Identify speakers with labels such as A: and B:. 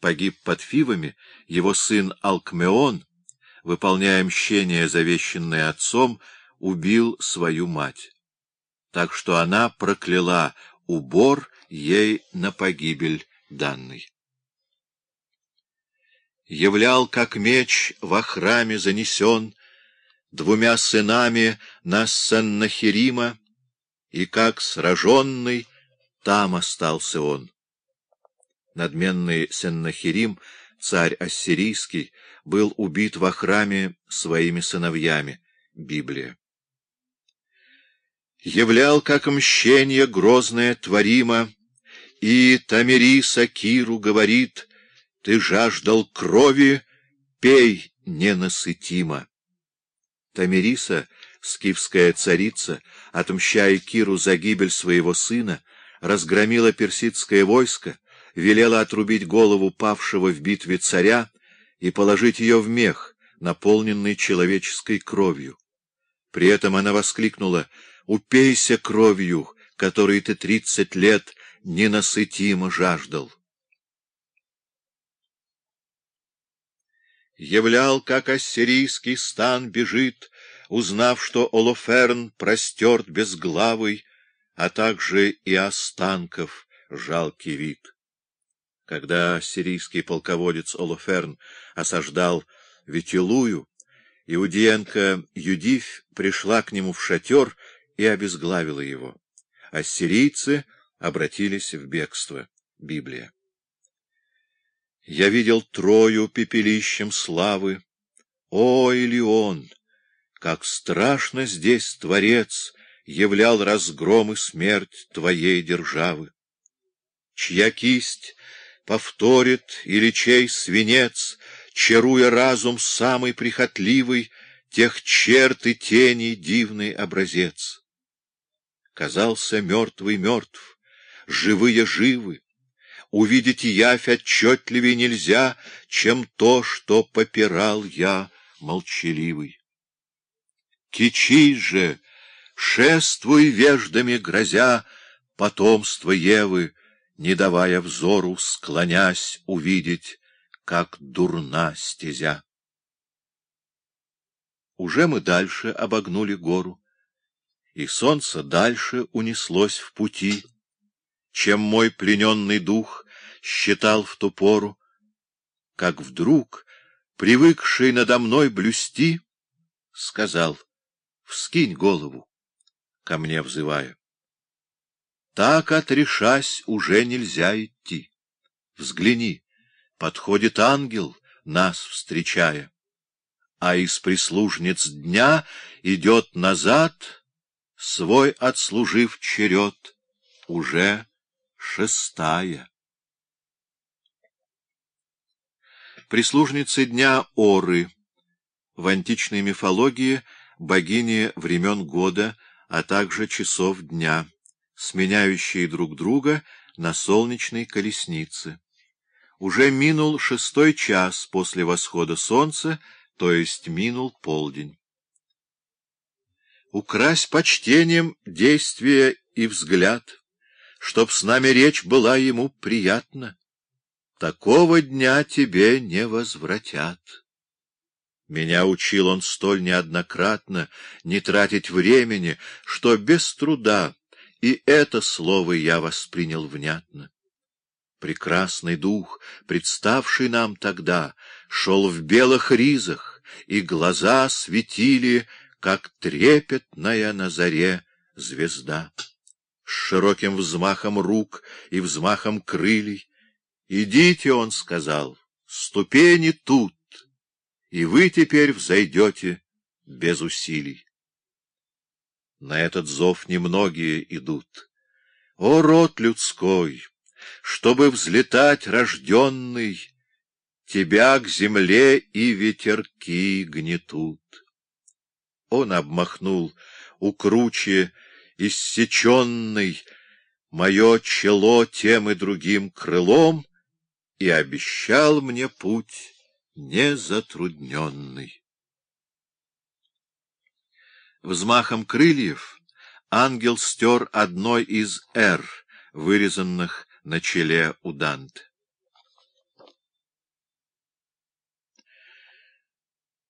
A: погиб под Фивами, его сын Алкмеон, выполняя мщение, завещанное отцом, убил свою мать. Так что она прокляла убор ей на погибель данный. Являл, как меч во храме занесен, двумя сынами на Сеннахирима, и как сраженный там остался он. Надменный Сеннахирим, царь ассирийский, был убит во храме своими сыновьями. Библия. Являл, как мщение грозное творимо, и Тамириса Киру говорит, ты жаждал крови, пей ненасытимо. Тамириса, скифская царица, отмщая Киру за гибель своего сына, разгромила персидское войско, велела отрубить голову павшего в битве царя и положить ее в мех, наполненный человеческой кровью. При этом она воскликнула «Упейся кровью, которой ты тридцать лет ненасытимо жаждал». Являл, как ассирийский стан бежит, узнав, что Олоферн простерт безглавый, а также и останков жалкий вид. Когда сирийский полководец Олоферн осаждал Ветилую, Иудеенко Юдивь пришла к нему в шатер и обезглавила его. Ассирийцы обратились в бегство. Библия. Я видел Трою пепелищем славы. О, Илион! Как страшно здесь Творец являл разгром и смерть твоей державы! Чья кисть повторит или чей свинец, чаруя разум самый прихотливый, тех черт и теней дивный образец. Казался мертвый мертв, живые живы, увидеть явь отчетливей нельзя, чем то, что попирал я молчаливый. Кичись же, шествуй веждами грозя, потомство Евы, не давая взору, склонясь, увидеть, как дурна стезя. Уже мы дальше обогнули гору, и солнце дальше унеслось в пути, чем мой плененный дух считал в ту пору, как вдруг, привыкший надо мной блюсти, сказал, вскинь голову, ко мне взывая. Так, отрешась, уже нельзя идти. Взгляни, подходит ангел, нас встречая, а из прислужниц дня идет назад, свой отслужив черед, уже шестая. Прислужницы дня Оры. В античной мифологии богини времен года, а также часов дня, сменяющие друг друга на солнечной колеснице. Уже минул шестой час после восхода солнца, то есть минул полдень. Укрась почтением действие и взгляд, чтоб с нами речь была ему приятна. Такого дня тебе не возвратят. Меня учил он столь неоднократно не тратить времени, что без труда и это слово я воспринял внятно. Прекрасный дух, представший нам тогда, шел в белых ризах, и глаза светили, как трепетная на заре звезда с широким взмахом рук и взмахом крыльев. «Идите», — он сказал, — «ступени тут, и вы теперь взойдете без усилий». На этот зов немногие идут. О, род людской! Чтобы взлетать рожденный, Тебя к земле и ветерки гнетут. Он обмахнул у круче иссеченный, Мое чело тем и другим крылом И обещал мне путь незатрудненный. Взмахом крыльев ангел стер одной из «Р», вырезанных на челе у Данте.